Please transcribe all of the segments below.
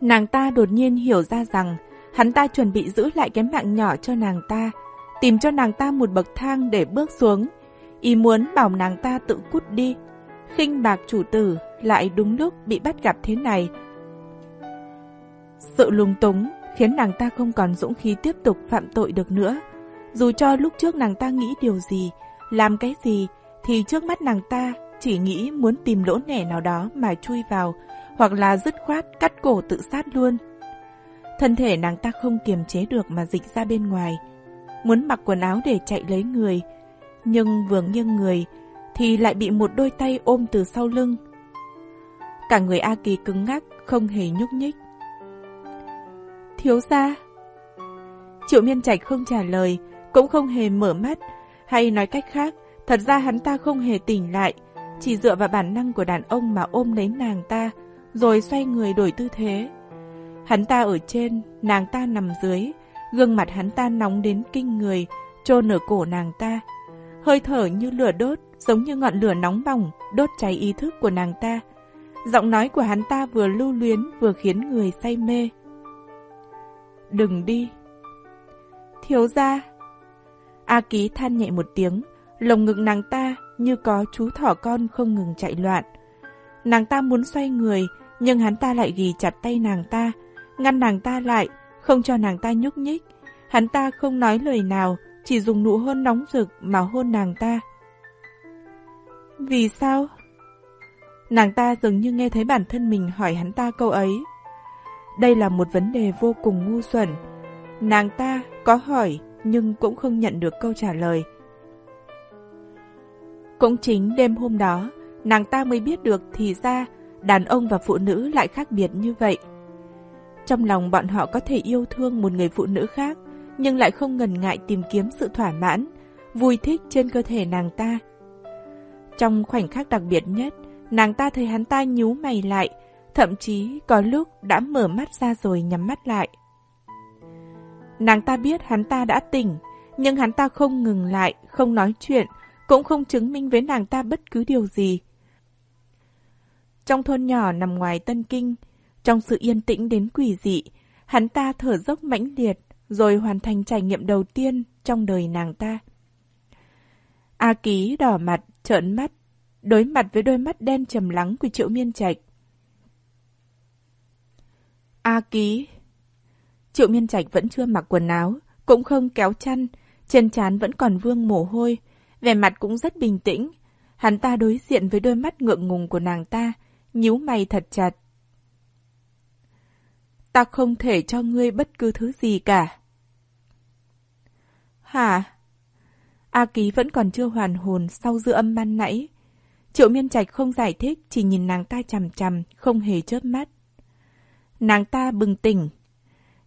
Nàng ta đột nhiên hiểu ra rằng hắn ta chuẩn bị giữ lại cái mạng nhỏ cho nàng ta, tìm cho nàng ta một bậc thang để bước xuống. Ý muốn bảo nàng ta tự cút đi. khinh bạc chủ tử lại đúng lúc bị bắt gặp thế này. Sự lung túng khiến nàng ta không còn dũng khí tiếp tục phạm tội được nữa. Dù cho lúc trước nàng ta nghĩ điều gì, làm cái gì, thì trước mắt nàng ta chỉ nghĩ muốn tìm lỗ nẻ nào đó mà chui vào, hoặc là dứt khoát cắt cổ tự sát luôn. Thân thể nàng ta không kiềm chế được mà dịch ra bên ngoài, muốn mặc quần áo để chạy lấy người, nhưng vừa nghiêng người thì lại bị một đôi tay ôm từ sau lưng. Cả người A Kỳ cứng ngắc, không hề nhúc nhích. Thiếu gia Triệu miên trạch không trả lời, cũng không hề mở mắt, hay nói cách khác, thật ra hắn ta không hề tỉnh lại, chỉ dựa vào bản năng của đàn ông mà ôm lấy nàng ta, rồi xoay người đổi tư thế. Hắn ta ở trên, nàng ta nằm dưới, gương mặt hắn ta nóng đến kinh người, trôn ở cổ nàng ta. Hơi thở như lửa đốt, giống như ngọn lửa nóng bỏng, đốt cháy ý thức của nàng ta. Giọng nói của hắn ta vừa lưu luyến vừa khiến người say mê. Đừng đi. Thiếu ra. A ký than nhẹ một tiếng, lồng ngực nàng ta như có chú thỏ con không ngừng chạy loạn. Nàng ta muốn xoay người, nhưng hắn ta lại ghi chặt tay nàng ta, ngăn nàng ta lại, không cho nàng ta nhúc nhích. Hắn ta không nói lời nào, chỉ dùng nụ hôn nóng rực mà hôn nàng ta. Vì sao? Nàng ta dường như nghe thấy bản thân mình hỏi hắn ta câu ấy. Đây là một vấn đề vô cùng ngu xuẩn. Nàng ta có hỏi nhưng cũng không nhận được câu trả lời. Cũng chính đêm hôm đó, nàng ta mới biết được thì ra đàn ông và phụ nữ lại khác biệt như vậy. Trong lòng bọn họ có thể yêu thương một người phụ nữ khác, nhưng lại không ngần ngại tìm kiếm sự thỏa mãn, vui thích trên cơ thể nàng ta. Trong khoảnh khắc đặc biệt nhất, nàng ta thấy hắn ta nhíu mày lại, thậm chí có lúc đã mở mắt ra rồi nhắm mắt lại. Nàng ta biết hắn ta đã tỉnh, nhưng hắn ta không ngừng lại, không nói chuyện, cũng không chứng minh với nàng ta bất cứ điều gì. Trong thôn nhỏ nằm ngoài Tân Kinh, trong sự yên tĩnh đến quỷ dị, hắn ta thở dốc mãnh liệt, rồi hoàn thành trải nghiệm đầu tiên trong đời nàng ta. A Ký đỏ mặt, trợn mắt, đối mặt với đôi mắt đen trầm lắng của Triệu Miên Trạch. A Ký Triệu Miên Trạch vẫn chưa mặc quần áo, cũng không kéo chăn, trên trán vẫn còn vương mồ hôi, vẻ mặt cũng rất bình tĩnh. Hắn ta đối diện với đôi mắt ngượng ngùng của nàng ta, nhíu mày thật chặt. Ta không thể cho ngươi bất cứ thứ gì cả. Hả? A Ký vẫn còn chưa hoàn hồn sau dư âm ban nãy. Triệu miên trạch không giải thích, chỉ nhìn nàng ta chằm chằm, không hề chớp mắt. Nàng ta bừng tỉnh.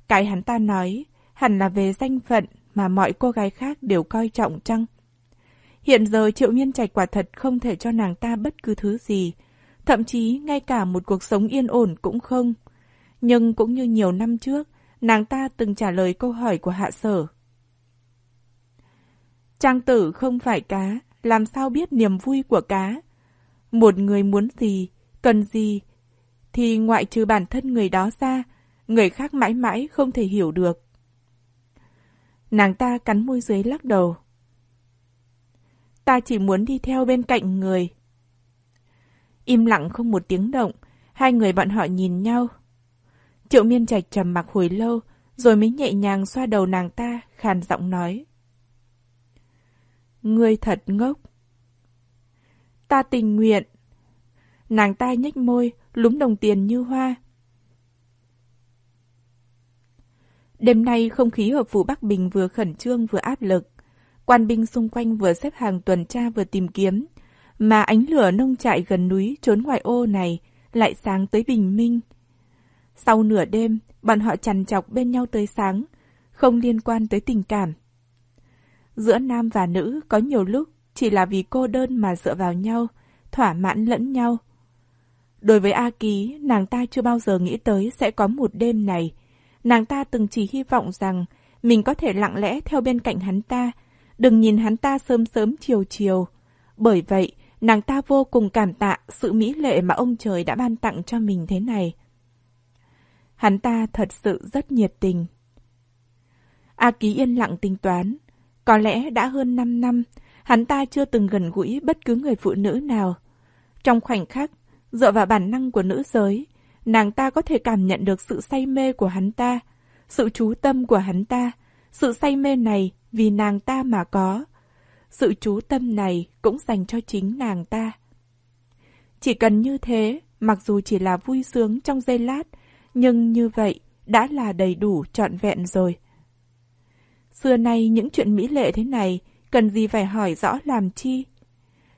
Cái hắn ta nói, hẳn là về danh phận mà mọi cô gái khác đều coi trọng chăng? Hiện giờ Triệu Miên Trạch quả thật không thể cho nàng ta bất cứ thứ gì, thậm chí ngay cả một cuộc sống yên ổn cũng không. Nhưng cũng như nhiều năm trước, nàng ta từng trả lời câu hỏi của hạ sở. Trang tử không phải cá, làm sao biết niềm vui của cá? Một người muốn gì, cần gì, thì ngoại trừ bản thân người đó ra, người khác mãi mãi không thể hiểu được. Nàng ta cắn môi dưới lắc đầu. Ta chỉ muốn đi theo bên cạnh người. Im lặng không một tiếng động, hai người bọn họ nhìn nhau. Triệu miên trạch trầm mặc hồi lâu, rồi mới nhẹ nhàng xoa đầu nàng ta, khàn giọng nói. Ngươi thật ngốc. Ta tình nguyện. Nàng ta nhếch môi, lúm đồng tiền như hoa. Đêm nay không khí ở phủ Bắc Bình vừa khẩn trương vừa áp lực. Quan binh xung quanh vừa xếp hàng tuần tra vừa tìm kiếm, mà ánh lửa nông trại gần núi trốn ngoài ô này lại sáng tới bình minh. Sau nửa đêm, bọn họ chằn chọc bên nhau tới sáng, không liên quan tới tình cảm. Giữa nam và nữ có nhiều lúc chỉ là vì cô đơn mà dựa vào nhau, thỏa mãn lẫn nhau. Đối với A Ký, nàng ta chưa bao giờ nghĩ tới sẽ có một đêm này. Nàng ta từng chỉ hy vọng rằng mình có thể lặng lẽ theo bên cạnh hắn ta, đừng nhìn hắn ta sớm sớm chiều chiều. Bởi vậy, nàng ta vô cùng cảm tạ sự mỹ lệ mà ông trời đã ban tặng cho mình thế này. Hắn ta thật sự rất nhiệt tình. A Ký yên lặng tính toán. Có lẽ đã hơn 5 năm, hắn ta chưa từng gần gũi bất cứ người phụ nữ nào. Trong khoảnh khắc, dựa vào bản năng của nữ giới, nàng ta có thể cảm nhận được sự say mê của hắn ta, sự chú tâm của hắn ta. Sự say mê này vì nàng ta mà có. Sự chú tâm này cũng dành cho chính nàng ta. Chỉ cần như thế, mặc dù chỉ là vui sướng trong giây lát, nhưng như vậy đã là đầy đủ trọn vẹn rồi. Xưa nay những chuyện mỹ lệ thế này, cần gì phải hỏi rõ làm chi?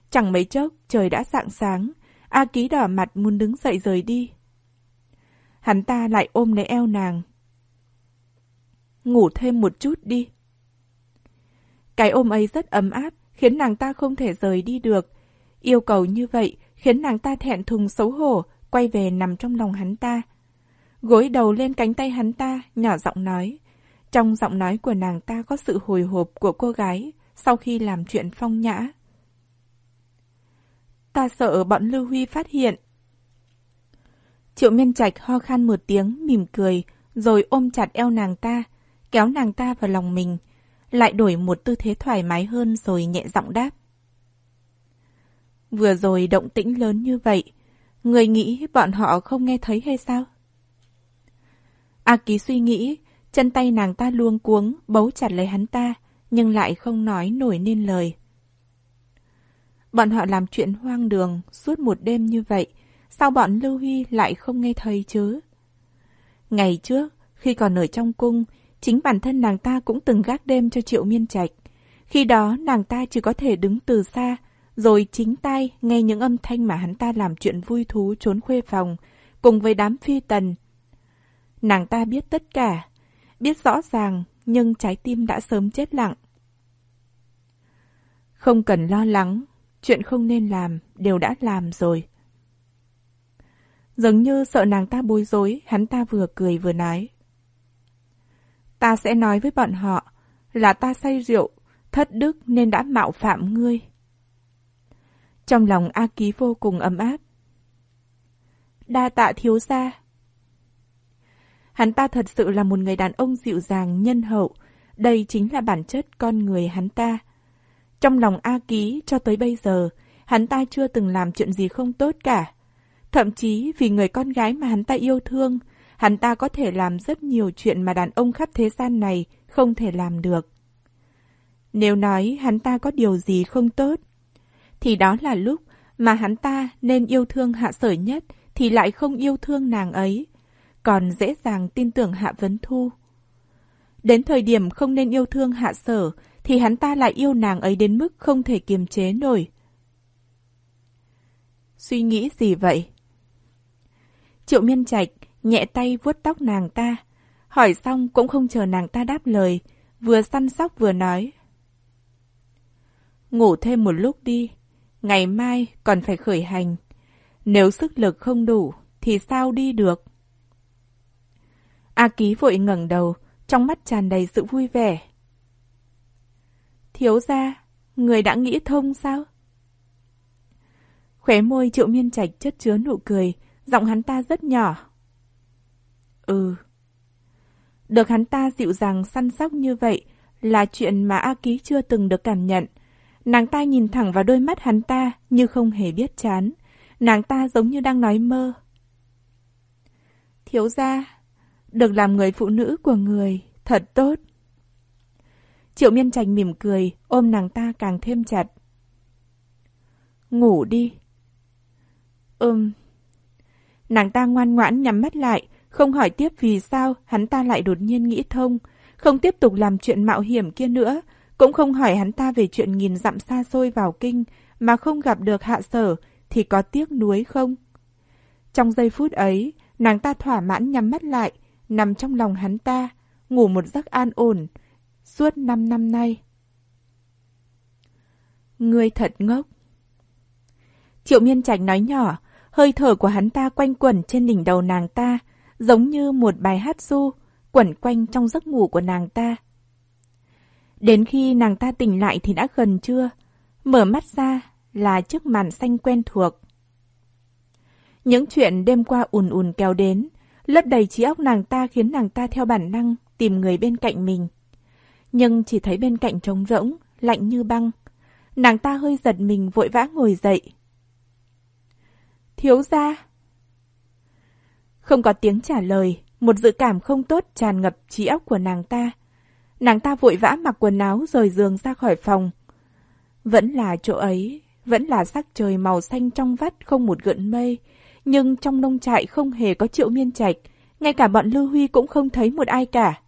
Chẳng mấy chốc, trời đã sạng sáng, A Ký đỏ mặt muốn đứng dậy rời đi. Hắn ta lại ôm lấy eo nàng. Ngủ thêm một chút đi. Cái ôm ấy rất ấm áp, khiến nàng ta không thể rời đi được. Yêu cầu như vậy khiến nàng ta thẹn thùng xấu hổ, quay về nằm trong lòng hắn ta. Gối đầu lên cánh tay hắn ta, nhỏ giọng nói. Trong giọng nói của nàng ta có sự hồi hộp của cô gái sau khi làm chuyện phong nhã. Ta sợ bọn Lưu Huy phát hiện. Triệu miên trạch ho khan một tiếng, mỉm cười, rồi ôm chặt eo nàng ta, kéo nàng ta vào lòng mình, lại đổi một tư thế thoải mái hơn rồi nhẹ giọng đáp. Vừa rồi động tĩnh lớn như vậy, người nghĩ bọn họ không nghe thấy hay sao? A Ký suy nghĩ, chân tay nàng ta luông cuống, bấu chặt lấy hắn ta, nhưng lại không nói nổi nên lời. Bọn họ làm chuyện hoang đường suốt một đêm như vậy, sao bọn Lưu Huy lại không nghe thấy chứ? Ngày trước, khi còn ở trong cung, chính bản thân nàng ta cũng từng gác đêm cho Triệu Miên Trạch. Khi đó nàng ta chỉ có thể đứng từ xa, rồi chính tay nghe những âm thanh mà hắn ta làm chuyện vui thú trốn khuê phòng, cùng với đám phi tần. Nàng ta biết tất cả, biết rõ ràng, nhưng trái tim đã sớm chết lặng. Không cần lo lắng, chuyện không nên làm đều đã làm rồi. Giống như sợ nàng ta bối rối, hắn ta vừa cười vừa nói. Ta sẽ nói với bọn họ là ta say rượu, thất đức nên đã mạo phạm ngươi. Trong lòng A Ký vô cùng ấm áp. Đa tạ thiếu gia. Hắn ta thật sự là một người đàn ông dịu dàng, nhân hậu. Đây chính là bản chất con người hắn ta. Trong lòng A Ký cho tới bây giờ, hắn ta chưa từng làm chuyện gì không tốt cả. Thậm chí vì người con gái mà hắn ta yêu thương, hắn ta có thể làm rất nhiều chuyện mà đàn ông khắp thế gian này không thể làm được. Nếu nói hắn ta có điều gì không tốt, thì đó là lúc mà hắn ta nên yêu thương hạ sở nhất thì lại không yêu thương nàng ấy, còn dễ dàng tin tưởng hạ vấn thu. Đến thời điểm không nên yêu thương hạ sở thì hắn ta lại yêu nàng ấy đến mức không thể kiềm chế nổi. Suy nghĩ gì vậy? Triệu miên trạch nhẹ tay vuốt tóc nàng ta. Hỏi xong cũng không chờ nàng ta đáp lời, vừa săn sóc vừa nói. Ngủ thêm một lúc đi, ngày mai còn phải khởi hành. Nếu sức lực không đủ, thì sao đi được? A Ký vội ngẩng đầu, trong mắt tràn đầy sự vui vẻ. Thiếu ra, người đã nghĩ thông sao? Khóe môi triệu miên trạch chất chứa nụ cười, giọng hắn ta rất nhỏ. Ừ. Được hắn ta dịu dàng săn sóc như vậy là chuyện mà A Ký chưa từng được cảm nhận. Nàng ta nhìn thẳng vào đôi mắt hắn ta như không hề biết chán. Nàng ta giống như đang nói mơ. Thiếu gia, được làm người phụ nữ của người, thật tốt. Triệu miên trạch mỉm cười, ôm nàng ta càng thêm chặt. Ngủ đi. Ừm. Nàng ta ngoan ngoãn nhắm mắt lại, không hỏi tiếp vì sao hắn ta lại đột nhiên nghĩ thông, không tiếp tục làm chuyện mạo hiểm kia nữa, cũng không hỏi hắn ta về chuyện nghìn dặm xa xôi vào kinh mà không gặp được hạ sở thì có tiếc nuối không? Trong giây phút ấy, nàng ta thỏa mãn nhắm mắt lại, nằm trong lòng hắn ta, ngủ một giấc an ổn, suốt năm năm nay. Ngươi thật ngốc. Triệu miên trạch nói nhỏ, hơi thở của hắn ta quanh quẩn trên đỉnh đầu nàng ta, giống như một bài hát du, quẩn quanh trong giấc ngủ của nàng ta. Đến khi nàng ta tỉnh lại thì đã gần trưa, mở mắt ra là chiếc màn xanh quen thuộc. Những chuyện đêm qua ùn ùn kéo đến, lấp đầy trí óc nàng ta khiến nàng ta theo bản năng tìm người bên cạnh mình. Nhưng chỉ thấy bên cạnh trống rỗng, lạnh như băng. Nàng ta hơi giật mình vội vã ngồi dậy. Thiếu gia. Không có tiếng trả lời, một dự cảm không tốt tràn ngập trí óc của nàng ta. Nàng ta vội vã mặc quần áo rời giường ra khỏi phòng. Vẫn là chỗ ấy, vẫn là sắc trời màu xanh trong vắt không một gợn mây. Nhưng trong nông trại không hề có triệu miên trạch, ngay cả bọn Lưu Huy cũng không thấy một ai cả.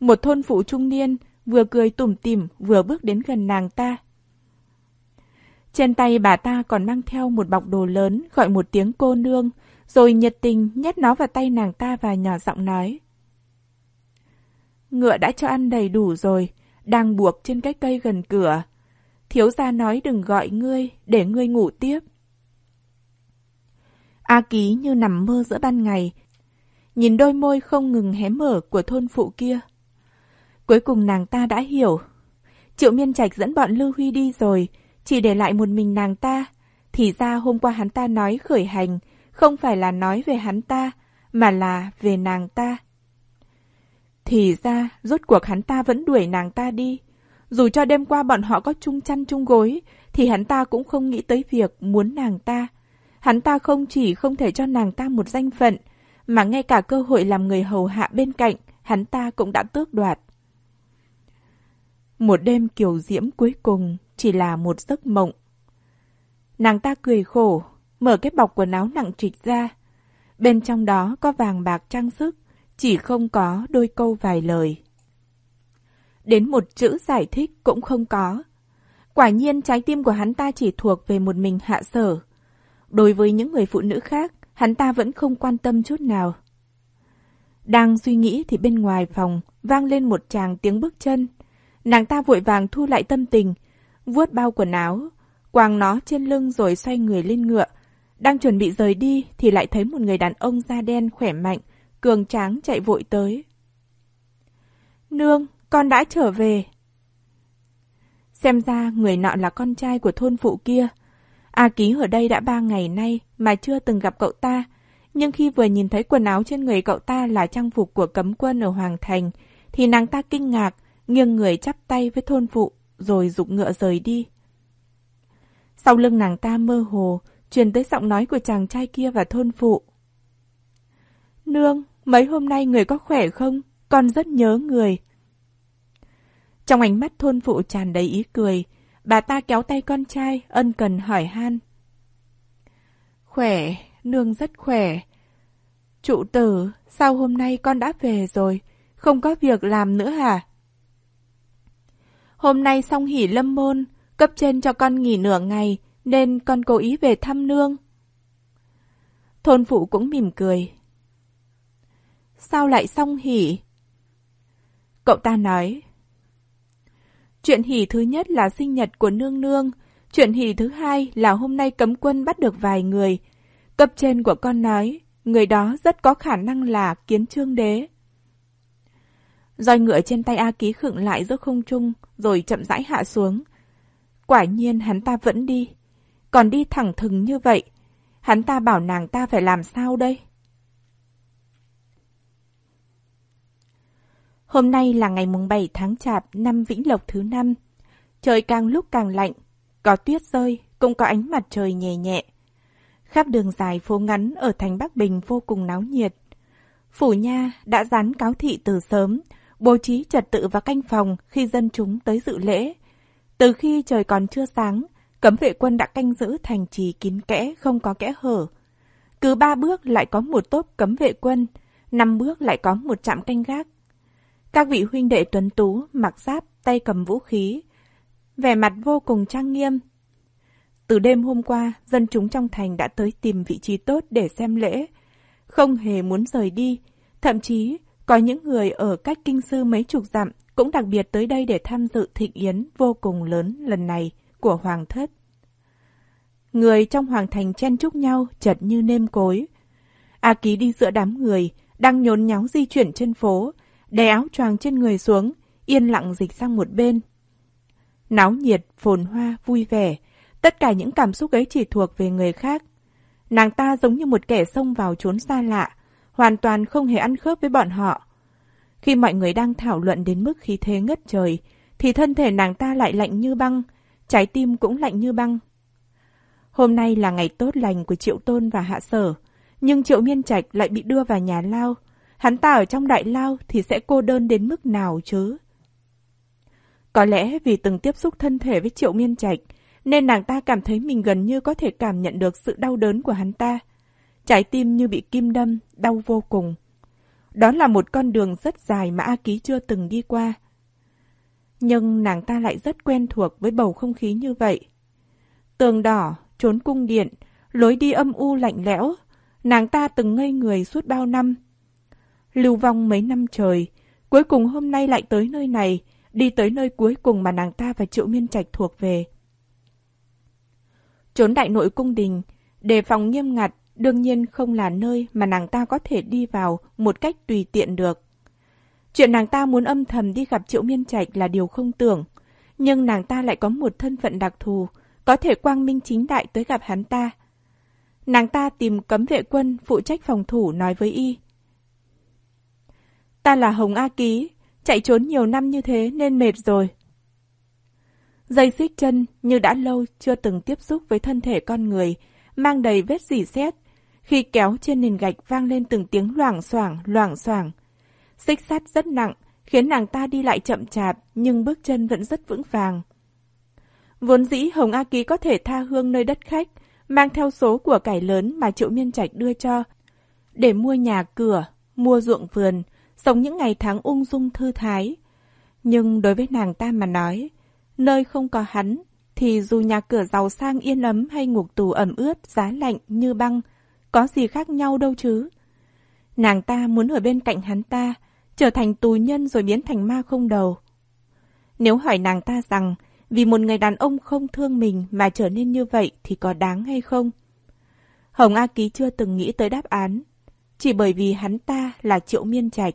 Một thôn phụ trung niên vừa cười tủm tỉm vừa bước đến gần nàng ta. Trên tay bà ta còn mang theo một bọc đồ lớn gọi một tiếng cô nương, rồi nhiệt tình nhét nó vào tay nàng ta và nhỏ giọng nói. Ngựa đã cho ăn đầy đủ rồi, đang buộc trên cái cây gần cửa. Thiếu gia nói đừng gọi ngươi, để ngươi ngủ tiếp. A Ký như nằm mơ giữa ban ngày, nhìn đôi môi không ngừng hé mở của thôn phụ kia. Cuối cùng nàng ta đã hiểu. Triệu Miên Trạch dẫn bọn Lưu Huy đi rồi, chỉ để lại một mình nàng ta. Thì ra hôm qua hắn ta nói khởi hành, không phải là nói về hắn ta, mà là về nàng ta. Thì ra, rốt cuộc hắn ta vẫn đuổi nàng ta đi. Dù cho đêm qua bọn họ có chung chăn chung gối, thì hắn ta cũng không nghĩ tới việc muốn nàng ta. Hắn ta không chỉ không thể cho nàng ta một danh phận, mà ngay cả cơ hội làm người hầu hạ bên cạnh, hắn ta cũng đã tước đoạt. Một đêm kiều diễm cuối cùng chỉ là một giấc mộng. Nàng ta cười khổ, mở cái bọc quần áo nặng trịch ra. Bên trong đó có vàng bạc trang sức, chỉ không có đôi câu vài lời. Đến một chữ giải thích cũng không có. Quả nhiên trái tim của hắn ta chỉ thuộc về một mình hạ sở. Đối với những người phụ nữ khác, hắn ta vẫn không quan tâm chút nào. Đang suy nghĩ thì bên ngoài phòng vang lên một tràng tiếng bước chân. Nàng ta vội vàng thu lại tâm tình, vuốt bao quần áo, quàng nó trên lưng rồi xoay người lên ngựa. Đang chuẩn bị rời đi thì lại thấy một người đàn ông da đen khỏe mạnh, cường tráng chạy vội tới. Nương, con đã trở về. Xem ra người nọ là con trai của thôn phụ kia. A Ký ở đây đã ba ngày nay mà chưa từng gặp cậu ta. Nhưng khi vừa nhìn thấy quần áo trên người cậu ta là trang phục của cấm quân ở Hoàng Thành, thì nàng ta kinh ngạc, nghiêng người chắp tay với thôn phụ, rồi dục ngựa rời đi. Sau lưng nàng ta mơ hồ, truyền tới giọng nói của chàng trai kia và thôn phụ. Nương, mấy hôm nay người có khỏe không? Con rất nhớ người. Trong ánh mắt thôn phụ tràn đầy ý cười, bà ta kéo tay con trai, ân cần hỏi han. Khỏe, nương rất khỏe. Trụ tử, sao hôm nay con đã về rồi? Không có việc làm nữa hả? Hôm nay xong hỉ lâm môn, cấp trên cho con nghỉ nửa ngày, nên con cố ý về thăm nương. Thôn phụ cũng mỉm cười. Sao lại xong hỉ? Cậu ta nói. Chuyện hỉ thứ nhất là sinh nhật của nương nương. Chuyện hỉ thứ hai là hôm nay cấm quân bắt được vài người. Cấp trên của con nói, người đó rất có khả năng là kiến trương đế. Roi ngựa trên tay A Ký khựng lại giữa không trung, rồi chậm rãi hạ xuống. Quả nhiên hắn ta vẫn đi. Còn đi thẳng thừng như vậy, hắn ta bảo nàng ta phải làm sao đây? Hôm nay là ngày mùng 7 tháng Chạp năm Vĩnh Lộc thứ năm. Trời càng lúc càng lạnh, có tuyết rơi, cũng có ánh mặt trời nhẹ nhẹ. Khắp đường dài phố ngắn ở thành Bắc Bình vô cùng náo nhiệt. Phủ Nha đã dán cáo thị từ sớm, bố trí trật tự và canh phòng khi dân chúng tới dự lễ. Từ khi trời còn chưa sáng, cấm vệ quân đã canh giữ thành trì kín kẽ, không có kẽ hở. Cứ ba bước lại có một tốp cấm vệ quân, năm bước lại có một trạm canh gác. Các vị huynh đệ tuấn tú, mặc giáp, tay cầm vũ khí, vẻ mặt vô cùng trang nghiêm. Từ đêm hôm qua, dân chúng trong thành đã tới tìm vị trí tốt để xem lễ, không hề muốn rời đi, thậm chí có những người ở cách kinh sư mấy chục dặm cũng đặc biệt tới đây để tham dự thịnh yến vô cùng lớn lần này của Hoàng thất. Người trong Hoàng thành chen chúc nhau chật như nêm cối. A Ký đi giữa đám người, đang nhốn nháo di chuyển trên phố, đè áo choàng trên người xuống, yên lặng dịch sang một bên. Náo nhiệt, phồn hoa, vui vẻ, tất cả những cảm xúc ấy chỉ thuộc về người khác. Nàng ta giống như một kẻ xông vào trốn xa lạ, hoàn toàn không hề ăn khớp với bọn họ. Khi mọi người đang thảo luận đến mức khí thế ngất trời, thì thân thể nàng ta lại lạnh như băng, trái tim cũng lạnh như băng. Hôm nay là ngày tốt lành của Triệu Tôn và Hạ Sở, nhưng Triệu Miên Trạch lại bị đưa vào nhà lao. Hắn ta ở trong đại lao thì sẽ cô đơn đến mức nào chứ? Có lẽ vì từng tiếp xúc thân thể với Triệu Miên Trạch, nên nàng ta cảm thấy mình gần như có thể cảm nhận được sự đau đớn của hắn ta. Trái tim như bị kim đâm, đau vô cùng. Đó là một con đường rất dài mà A Ký chưa từng đi qua. Nhưng nàng ta lại rất quen thuộc với bầu không khí như vậy. Tường đỏ, trốn cung điện, lối đi âm u lạnh lẽo, nàng ta từng ngây người suốt bao năm. Lưu vong mấy năm trời, cuối cùng hôm nay lại tới nơi này, đi tới nơi cuối cùng mà nàng ta và Triệu Miên Trạch thuộc về. Trốn đại nội cung đình, đề phòng nghiêm ngặt, đương nhiên không là nơi mà nàng ta có thể đi vào một cách tùy tiện được. Chuyện nàng ta muốn âm thầm đi gặp Triệu Miên Trạch là điều không tưởng, nhưng nàng ta lại có một thân phận đặc thù, có thể quang minh chính đại tới gặp hắn ta. Nàng ta tìm cấm vệ quân phụ trách phòng thủ nói với y. Ta là Hồng A Ký, chạy trốn nhiều năm như thế nên mệt rồi. Dây xích chân như đã lâu chưa từng tiếp xúc với thân thể con người, mang đầy vết dỉ xét. Khi kéo trên nền gạch vang lên từng tiếng loảng xoảng, loảng xoảng. Xích sắt rất nặng, khiến nàng ta đi lại chậm chạp, nhưng bước chân vẫn rất vững vàng. Vốn dĩ Hồng A Ký có thể tha hương nơi đất khách, mang theo số của cải lớn mà Triệu Miên Trạch đưa cho, để mua nhà cửa, mua ruộng vườn, sống những ngày tháng ung dung thư thái. Nhưng đối với nàng ta mà nói, nơi không có hắn, thì dù nhà cửa giàu sang yên ấm hay ngục tù ẩm ướt, giá lạnh như băng, có gì khác nhau đâu chứ. Nàng ta muốn ở bên cạnh hắn ta, trở thành tù nhân rồi biến thành ma không đầu. Nếu hỏi nàng ta rằng, vì một người đàn ông không thương mình mà trở nên như vậy thì có đáng hay không? Hồng A Ký chưa từng nghĩ tới đáp án, chỉ bởi vì hắn ta là Triệu Miên Trạch.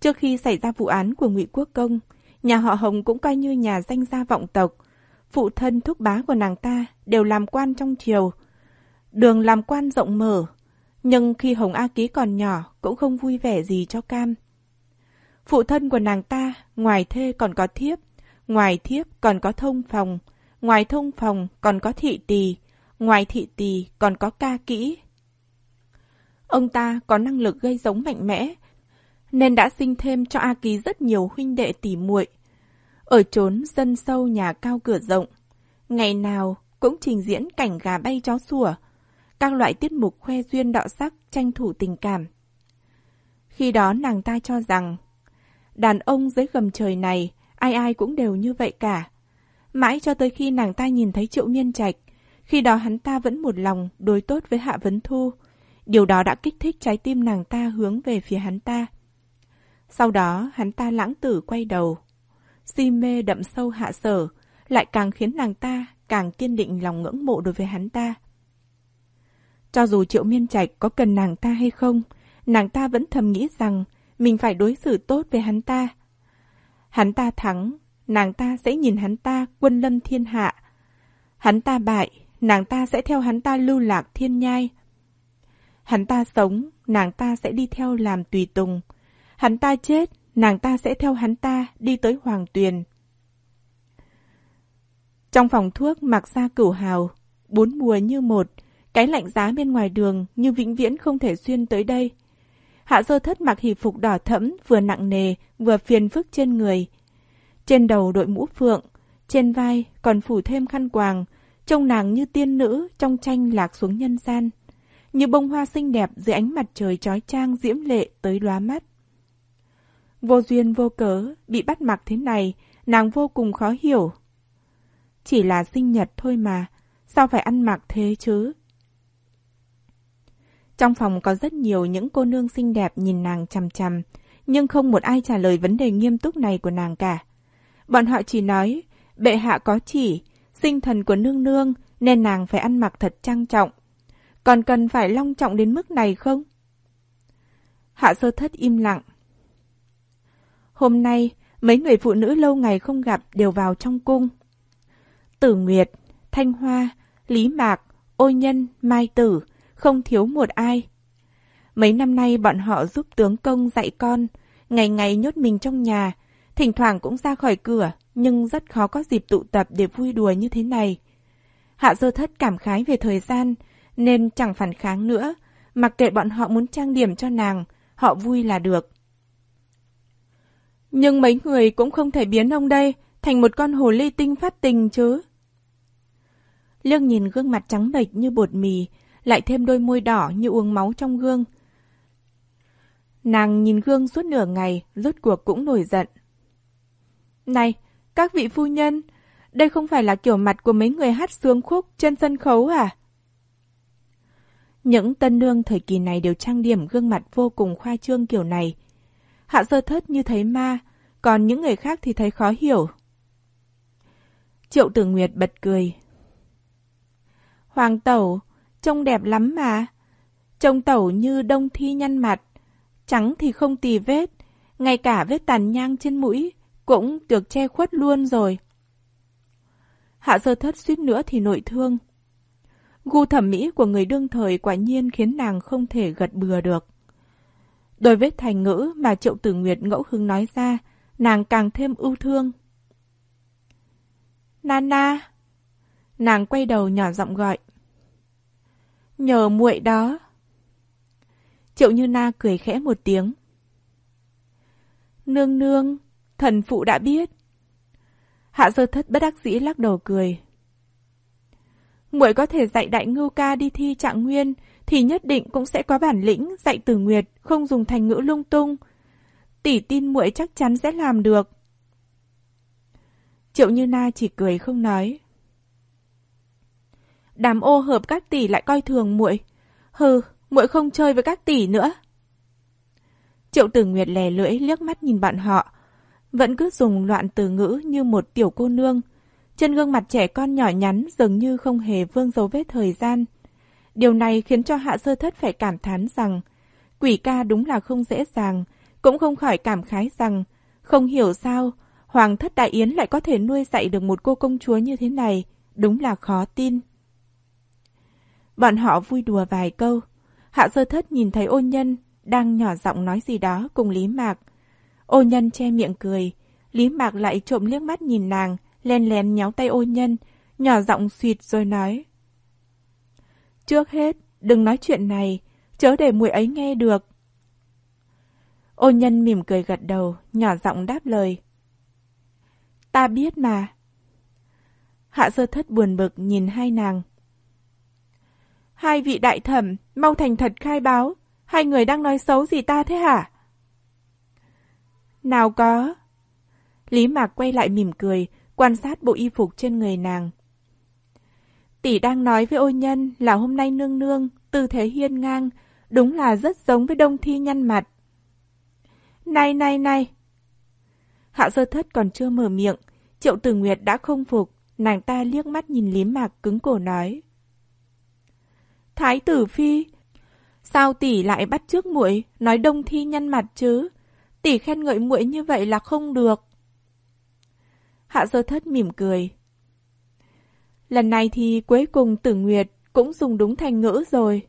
Trước khi xảy ra vụ án của Ngụy Quốc Công, nhà họ Hồng cũng coi như nhà danh gia vọng tộc. Phụ thân thúc bá của nàng ta đều làm quan trong triều. Đường làm quan rộng mở, nhưng khi Hồng A Ký còn nhỏ cũng không vui vẻ gì cho cam. Phụ thân của nàng ta, ngoài thê còn có thiếp, ngoài thiếp còn có thông phòng, ngoài thông phòng còn có thị tỳ, ngoài thị tỳ còn có ca kỹ. Ông ta có năng lực gây giống mạnh mẽ, nên đã sinh thêm cho A Ký rất nhiều huynh đệ tỉ muội. Ở trốn dân sâu nhà cao cửa rộng, ngày nào cũng trình diễn cảnh gà bay chó sủa, các loại tiết mục khoe duyên đọ sắc tranh thủ tình cảm. Khi đó nàng ta cho rằng, đàn ông dưới gầm trời này, ai ai cũng đều như vậy cả. Mãi cho tới khi nàng ta nhìn thấy Triệu Miên Trạch, khi đó hắn ta vẫn một lòng đối tốt với Hạ Vấn Thu. Điều đó đã kích thích trái tim nàng ta hướng về phía hắn ta. Sau đó hắn ta lãng tử quay đầu. Si mê đậm sâu hạ sở, lại càng khiến nàng ta càng kiên định lòng ngưỡng mộ đối với hắn ta. Cho dù Triệu Miên Trạch có cần nàng ta hay không, nàng ta vẫn thầm nghĩ rằng mình phải đối xử tốt với hắn ta. Hắn ta thắng, nàng ta sẽ nhìn hắn ta quân lâm thiên hạ. Hắn ta bại, nàng ta sẽ theo hắn ta lưu lạc thiên nhai. Hắn ta sống, nàng ta sẽ đi theo làm tùy tùng. Hắn ta chết, nàng ta sẽ theo hắn ta đi tới hoàng tuyền. Trong phòng thuốc mặc ra cửu hào, bốn mùa như một, cái lạnh giá bên ngoài đường như vĩnh viễn không thể xuyên tới đây. Hạ sơ thất mặc hỷ phục đỏ thẫm, vừa nặng nề, vừa phiền phức trên người. Trên đầu đội mũ phượng, trên vai còn phủ thêm khăn quàng, trông nàng như tiên nữ trong tranh lạc xuống nhân gian. Như bông hoa xinh đẹp dưới ánh mặt trời trói trang diễm lệ tới lóa mắt. Vô duyên vô cớ, bị bắt mặc thế này, nàng vô cùng khó hiểu. Chỉ là sinh nhật thôi mà, sao phải ăn mặc thế chứ? Trong phòng có rất nhiều những cô nương xinh đẹp nhìn nàng chằm chằm, nhưng không một ai trả lời vấn đề nghiêm túc này của nàng cả. Bọn họ chỉ nói, bệ hạ có chỉ, sinh thần của nương nương nên nàng phải ăn mặc thật trang trọng. Còn cần phải long trọng đến mức này không? Hạ sơ thất im lặng. Hôm nay, mấy người phụ nữ lâu ngày không gặp đều vào trong cung. Tử Nguyệt, Thanh Hoa, Lý Mạc, Ô nhân, mai tử, không thiếu một ai. Mấy năm nay bọn họ giúp tướng công dạy con, ngày ngày nhốt mình trong nhà, thỉnh thoảng cũng ra khỏi cửa, nhưng rất khó có dịp tụ tập để vui đùa như thế này. Hạ sơ thất cảm khái về thời gian, nên chẳng phản kháng nữa, mặc kệ bọn họ muốn trang điểm cho nàng, họ vui là được. Nhưng mấy người cũng không thể biến ông đây thành một con hồ ly tinh phát tình chứ. Lương nhìn gương mặt trắng bệch như bột mì, lại thêm đôi môi đỏ như uống máu trong gương. Nàng nhìn gương suốt nửa ngày, rốt cuộc cũng nổi giận. Này, các vị phu nhân, đây không phải là kiểu mặt của mấy người hát sướng khúc trên sân khấu à? Những tân nương thời kỳ này đều trang điểm gương mặt vô cùng khoa trương kiểu này. Hạ sơ thất như thấy ma, còn những người khác thì thấy khó hiểu. Triệu tử Nguyệt bật cười. Hoàng tẩu, trông đẹp lắm mà. Trông tẩu như đông thi nhăn mặt, trắng thì không tì vết, ngay cả vết tàn nhang trên mũi cũng được che khuất luôn rồi. Hạ sơ thất suýt nữa thì nội thương. Gu thẩm mỹ của người đương thời quả nhiên khiến nàng không thể gật bừa được. Đối với thành ngữ mà Triệu Tử Nguyệt ngẫu hứng nói ra, nàng càng thêm ưu thương. Nana! Nàng quay đầu nhỏ giọng gọi. Nhờ muội đó. Triệu Như Na cười khẽ một tiếng. Nương nương, thần phụ đã biết. Hạ sơ thất bất đắc dĩ lắc đầu cười. Muội có thể dạy đại ngưu ca đi thi trạng nguyên, thì nhất định cũng sẽ có bản lĩnh dạy tử nguyệt, không dùng thành ngữ lung tung. Tỷ tin muội chắc chắn sẽ làm được. Triệu Như Na chỉ cười không nói. Đám ô hợp các tỷ lại coi thường muội. Hừ, muội không chơi với các tỷ nữa. Triệu Tử Nguyệt lè lưỡi liếc mắt nhìn bạn họ, vẫn cứ dùng loạn từ ngữ như một tiểu cô nương. Trên gương mặt trẻ con nhỏ nhắn dường như không hề vương dấu vết thời gian. Điều này khiến cho Hạ Sơ Thất phải cảm thán rằng quỷ ca đúng là không dễ dàng, cũng không khỏi cảm khái rằng không hiểu sao Hoàng thất Đại Yến lại có thể nuôi dạy được một cô công chúa như thế này, đúng là khó tin. Bọn họ vui đùa vài câu. Hạ sơ thất nhìn thấy ôn nhân, đang nhỏ giọng nói gì đó cùng Lý Mạc. Ô nhân che miệng cười, Lý Mạc lại trộm liếc mắt nhìn nàng, len lén nhéo tay ô nhân, nhỏ giọng suyệt rồi nói. Trước hết, đừng nói chuyện này, chớ để muội ấy nghe được. Ô nhân mỉm cười gật đầu, nhỏ giọng đáp lời. Ta biết mà. Hạ sơ thất buồn bực nhìn hai nàng. Hai vị đại thẩm, mau thành thật khai báo. Hai người đang nói xấu gì ta thế hả? Nào có. Lý Mạc quay lại mỉm cười, quan sát bộ y phục trên người nàng. Tỷ đang nói với ôi nhân là hôm nay nương nương, tư thế hiên ngang, đúng là rất giống với đông thi nhăn mặt. Này này này, Hạ sơ thất còn chưa mở miệng, Triệu Tử Nguyệt đã không phục, nàng ta liếc mắt nhìn Lý Mạc cứng cổ nói. Thái tử phi, sao tỷ lại bắt trước muội nói đông thi nhăn mặt chứ? Tỷ khen ngợi muội như vậy là không được. Hạ sơ thất mỉm cười. Lần này thì cuối cùng Tử Nguyệt cũng dùng đúng thành ngữ rồi.